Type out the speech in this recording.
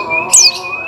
Oh,